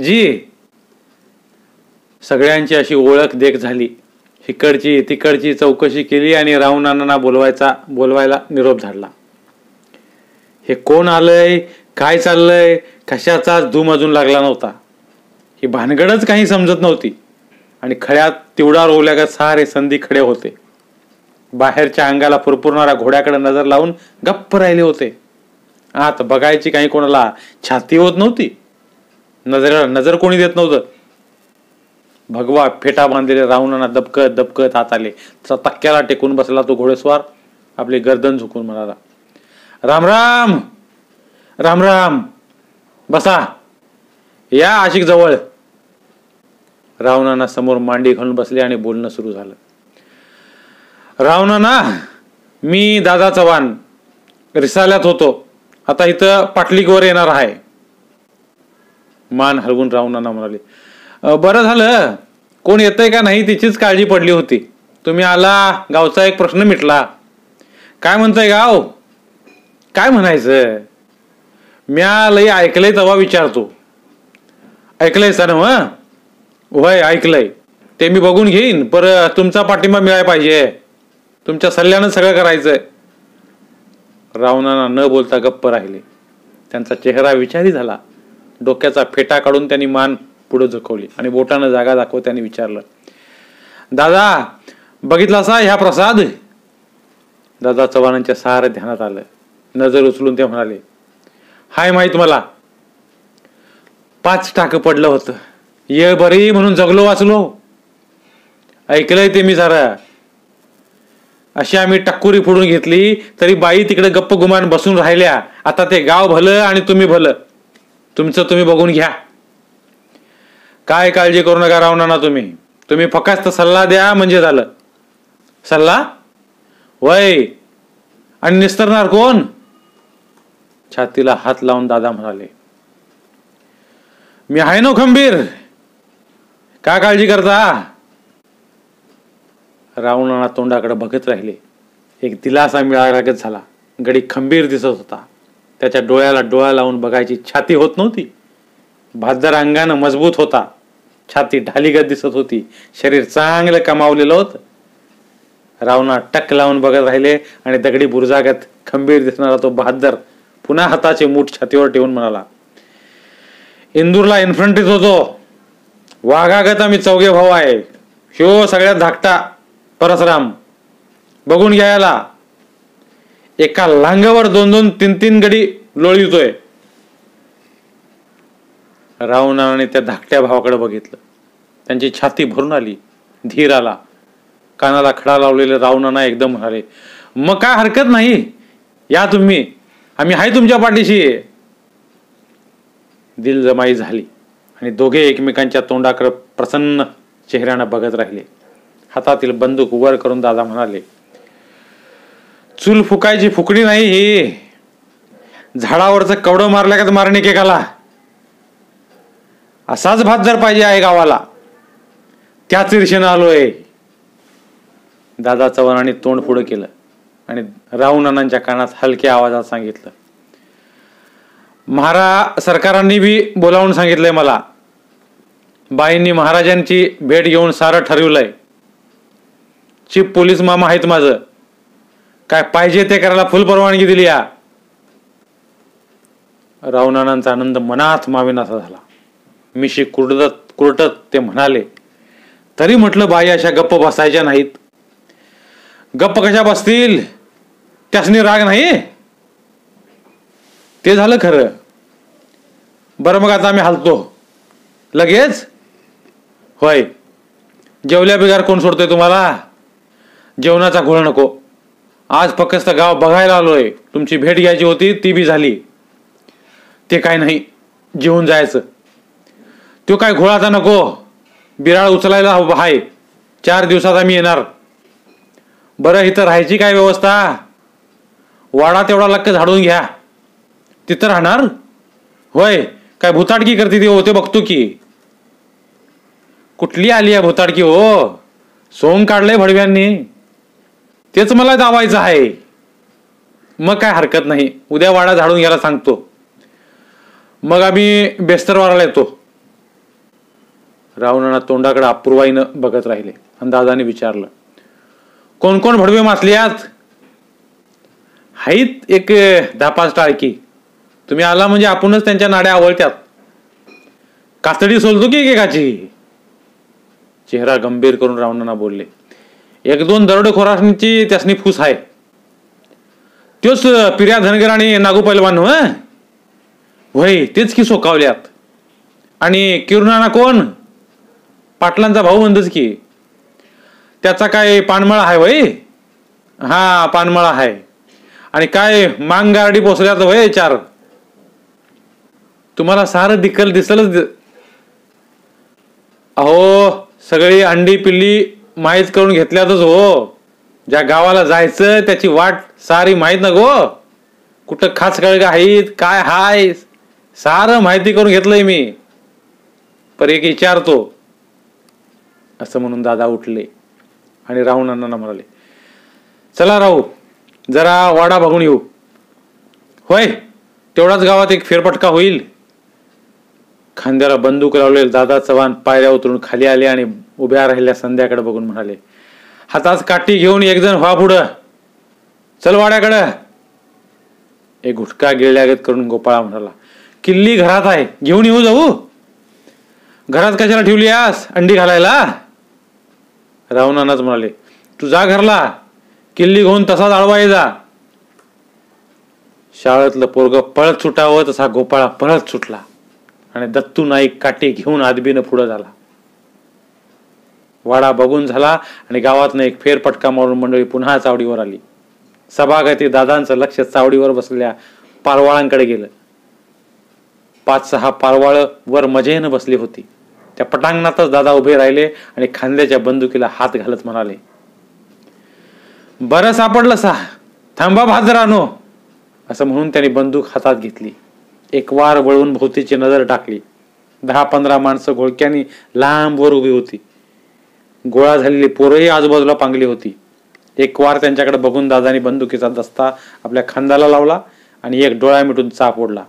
जी. सगळ्यांची अशी ओळख देख झाली. इकडची तिकडची चौकशी केली आणि रावणांना बोलवायचा बोलवायला निरोप झाडला हे कोण आलंय? काय चाललंय? कशाचाच धूम अजून लागला नव्हता. ही भानगडच काही समजत नव्हती. आणि खड्यात तिवडा रोवल्या रोवल्यागत सारे संधी खडे होते. बाहेरच्या अंगाला फुरफुरणाऱ्या घोड्याकडे नजर लावून गप्प राहिले होते. आत बघायची काही कोणाला छाती होत नव्हती. नजरेला नजर कोणी देत नव्हतं. भगवा फेटा बांधलेले रावणांना दबकत दबकत हात आले. तसा तक्क्याला टेकून बसला तो घोडेस्वार. आपली गर्दन झुकून म्हणाला राम राम! राम राम! बसा! या आशिक जवळ. रावणांना समोर मांडी घालून बसले आणि बोलणं सुरू झालं. रावणाना मी दादा चव्हाण रिसाल्यात होतो. आता इथं पाटलीकवर येणार आहे. मान हलवून रावणांना म्हणाले. बरं झालं. कोण येतंय का नाही तिचीच काळजी पडली होती. तुम्ही आला गावचा एक प्रश्न मिटला. काय म्हणताय गाव? काय म्हणायचं? म्या लई ऐकलंय तेव्हा विचारतो. ऐकलंय सर मग वय ऐकलंय. ते मी बघून घेईन. पर तुमचा पाठिंबा मिळाय पाहिजे. तुमच्या सल्ल्यानं सगळं करायचंय. रावणांना न बोलता गप्प राहिले. त्यांचा चेहरा विचारी झाला. डोक्याचा फेटा काढून त्यांनी मान पुढे झुकवली आणि बोटानं जागा दाखवत त्यांनी विचारलं दादा बघितला असा ह्या प्रसाद? दादा चव्हाणांच्या सहारा ध्यानात आलं. नजर उचलून ते म्हणाले हाय माहीत मला पाच टाकं पडलं होतं. ये बरी म्हणून जगलो वाचलो. ऐकलंय ते मी सारं अशी आम्ही टक्कुरी फोडून घेतली तरी बाई तिकडे गप्प गुमान बसून राहिल्या. आता ते गाव भलं आणि तुम्ही भलं. तुमचं तुम्ही बघून घ्या. काय काळजी करू नका राहणार ना तुम्ही. तुम्ही फक्त सल्ला द्या म्हणजे झालं. सल्ला? वय. आणि निस्तरणार कोण? छातीला हात लावून दादा म्हणाले. मी आहे नो खंबीर? का काळजी करता? रावणाना तोंडाकडे बघत राहिले. एक दिलासा मिळालागत झाला. गडी खंबीर दिसत होता. त्याच्या डोळ्याला डोळा लावून बघायची छाती होत नव्हती. भाजदार अंगानं मजबूत होता. छाती ढालीगत दिसत होती. शरीर चांगलं कमावलेलं होतं. रावणा टक लावून बघत राहिले आणि दगडी बुरजागत खंबीर दिसणारा तो बहादर पुन्हा हाताचे मूठ छातीवर ठेवून म्हणाला इंदूरला इन्फ्रंटीत होतो. वाघागत आम्ही चौघे भाऊ आहे. ह्यो सगळ्यात धाकटा परसराम. बघून घ्यायला एका लांगावर दोन दोन तीन तीन गडी लोळीतोय. रावणाने त्या धाकट्या भावाकडे बघितलं. त्यांची छाती भरून आली धीर आला. कानाला खडा लावलेले रावणाना एकदम म्हणाले मग काय हरकत नाही. या तुम्ही. आम्ही आहे तुमच्या पाठीशी. दिल जमाई झाली आणि दोघे एकमेकांच्या तोंडाकडे प्रसन्न चेहऱ्यानं बघत राहिले. हातातील बंदूक वर करून दादा म्हणाले चूल फुकायची फुकडी नाही ही. झाडावरचं कवडं मारल्या का मारणे केकाला असाच भात जर पाहिजे आहे गावाला. त्याच ईर्षेनं आलोय. दादा चव्हाणांनी तोंड पुढं केलं आणि रावणांच्या कानात हलक्या आवाजात सांगितलं. महारा सरकारांनी बी बोलावून सांगितलंय मला. बाईंनी महाराजांची भेट घेऊन सारं ठरवलंय. चीफ पोलीस मामा आहेत माझं. काय पाहिजे ते करायला फुल परवानगी दिली या. रावणानांचा आनंद मनात माविनासा झाला. मिशी कुरडत कुरटत ते म्हणाले तरी म्हटलं बाई अशा गप्प बसायच्या नाहीत. गप्प कशा बसतील? त्यासनी राग नाही? ते झालं खरं. बरं मग आता आम्ही हलतो. लगेच? होय. जेवल्या बिगार कोण सोडतोय तुम्हाला? जेवणाचा घोळ नको. आज फक्त गाव बघायला आलोय. तुमची भेट घ्यायची होती ती बी झाली. ते काय नाही जेवून जायचं. तो काय घोळाचा नको. बिराळ उचलायला हाय. चार दिवसात आम्ही येणार. बरं इथं राहायची काय व्यवस्था? वाडा तेवढा लक्क झाडून घ्या. तिथं राहणार? होय काय भुताडकी करते ती होते बघतो की. कुठली आली आहे भुताडकी हो? सोंग काढलंय भडव्यांनी. तेच मला दावायचं आहे. मग काय हरकत नाही. उद्या वाडा झाडून यायला सांगतो. मग आम्ही बेस्तरवाराला येतो. रावणाना तोंडाकडे अपूर्वाईनं बघत राहिले आणि दादाने विचारलं कोण कोण भडवे मासले आत हाईत एक दहा पाच टाळकी. तुम्ही आला म्हणजे आपणच त्यांच्या नाड्या आवळत्यात. कातडी सोलतो की एकेकाची? चेहरा गंभीर करून रावणांना बोलले एक दोन दरोडेखोरांची त्यासनी फूस आहे. त्योच पिर्या धनगर आणि नागू पैलवान वय तेच की सोकावल्यात. आणि किरुणाना कोण? पाटलांचा भाऊ म्हणतोच की. त्याचा काय पानमळा आहे वय हा पानमळा आहे. आणि काय मांग गारडी पोचल्यात वय चार? तुम्हाला सारं दिकल दिसलच अहो सगळी अंडी पिल्ली माहीत करून घेतल्यातच हो. ज्या गावाला जायचं त्याची वाट सारी माहीत ना गो. कुठं खास कळग आहेत काय हाय सारं माहिती करून घेतलंय मी. पर एक विचारतो असं म्हणून दादा उठले आणि राहून अण्णांना म्हणाले चला राहू जरा वाडा बघून येऊ. होय तेवढाच गावात एक फेरफटका होईल. खांद्याला बंदूक लावलेले दादा चव्हाण पायऱ्या उतरून खाली आले आणि उभ्या राहिल्या संध्याकडे बघून म्हणाले हातात काठी घेऊन एकजण व्हा पुढं. चल वाड्याकडं. एक घुटका गिळल्यागत करून गोपाळा म्हणाला किल्ली घरात आहे घेऊन येऊ जाऊ. घरात कशाला ठेवली आस अंडी घालायला? रावणानाच म्हणाले तू जा घरला. किल्ली घेऊन तसाच आळवा ये जा. शाळेतलं पोरग पळत सुटावं तसा गोपाळा पळत सुटला आणि दत्तू नाईक काठी घेऊन आदबीनं पुढं झाला. वाडा बघून झाला आणि गावातनं एक फेरपटका मारून मंडळी पुन्हा चावडीवर आली. सभागती दादांचं लक्ष चावडीवर बसलेल्या पारवाळांकडे गेलं. पाच सहा पारवाळ वर मजेनं बसली होती. त्या पटांगणातच दादा उभे राहिले आणि खांद्याच्या बंदुकीला हात घालत म्हणाले बरं सापडलं सा. थांबा भाजरानो असं म्हणून त्यांनी बंदूक हातात घेतली. एक वार वळून भोवतीची नजर टाकली. दहा पंधरा माणसं घोळक्यानी लांबवर उभी होती. गोळा झालेली पोरंही आजूबाजूला पांगली होती. एक वार त्यांच्याकडे बघून दादानी बंदुकीचा दस्ता आपल्या खांद्याला लावला आणि एक डोळा मिटून चाप ओढला.